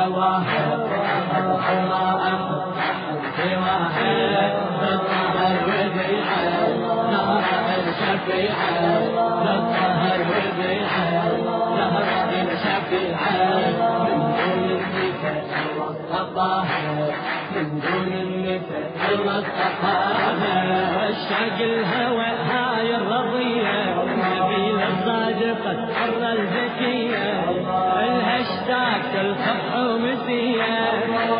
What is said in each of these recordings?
هواها الله أخذ سواها بالظهر وبيعها نهر الشفيعة بالظهر وبيعها نهر الشفيعة من دون النساء والصباها من دون النساء والصباها الشاق الهوى هاي الرضية نبيل الصادقة حر الزكية الهشتاك الفرح ومسية.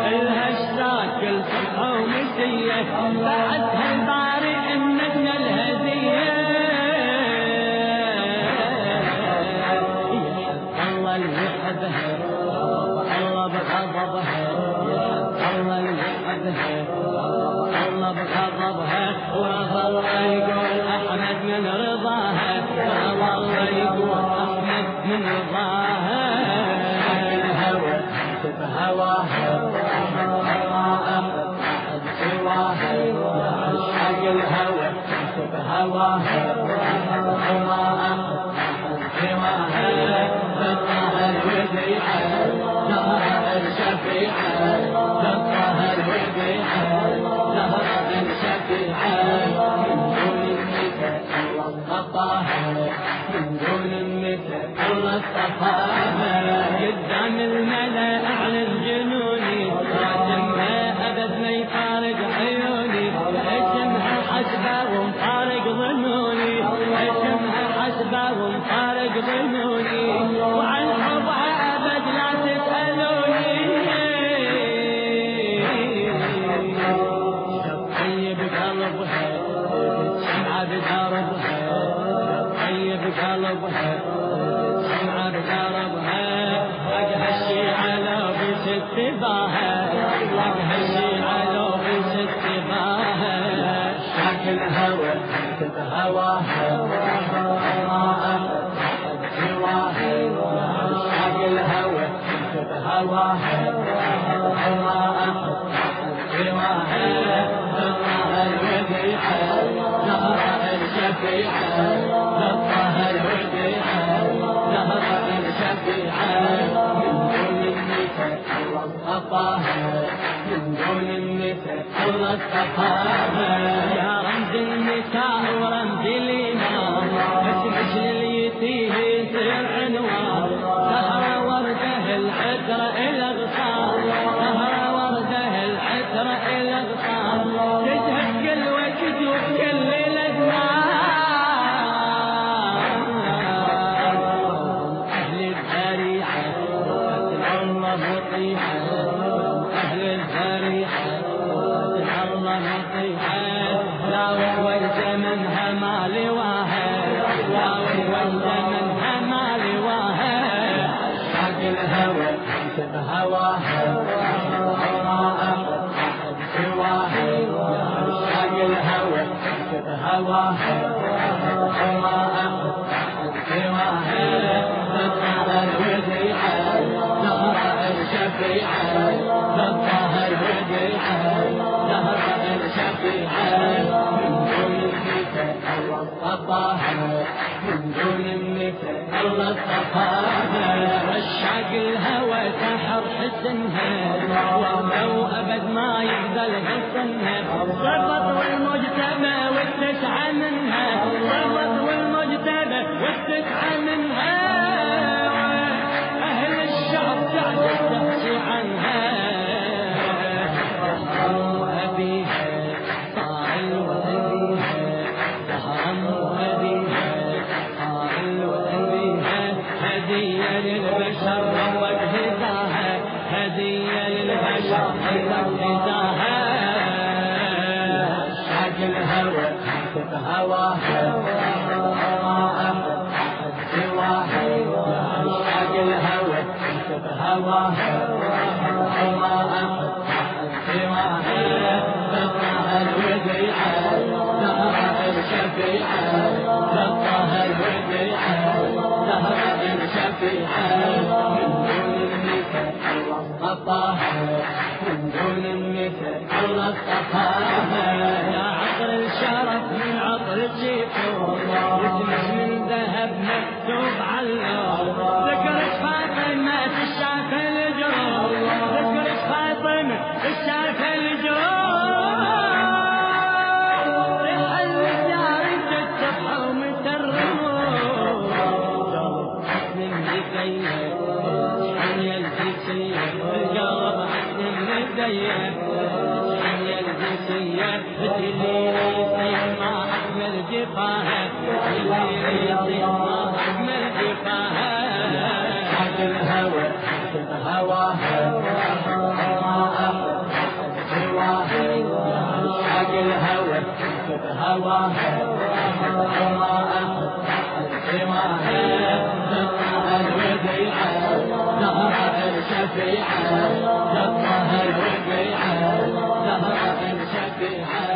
الهشتاك الفرح ومسية. بعدها الباري اننا الهدية. الله اللي يحبها. الله بغضبها. الله اللي يحبها. الله بغضبها. وظل يقول احمد من رضاها الهوى بهواها سواها عشق الهوى بهواها سواها بالطهر وبيعها نهر الشفيعة بالطهر وبيعها نهر الشفيعة من دون من دون النساء الله باها وجه الشيعة لو بست باها شاك الهوى هواها شاك الهوى هواها سواها بالظهر وبيعها نهر الشفيعة اصطفاها من دون النساء اصطفاها يا رمز النساء ورمز الله مطيعة لا ويت منها ما لواها لا ويت منها ما لواها شاق الهوى بهواها سواها شاق الهوى سواها اصطفاها من دون النساء الله اصطفاها رشاق الهوى سحر حسنها ولو ابد ما يقدر حسنها صفت والمجتمع والتسعة منها للبشر روت الله اصطفاها من دون النساء ويا بتليسي ما أحمل جفاها بتليسي ما أحمل جفاها حد الهوى هواها حق الهوى هواها هواها سواها الوديعة نهر الشفيعة نهر الوديعة بها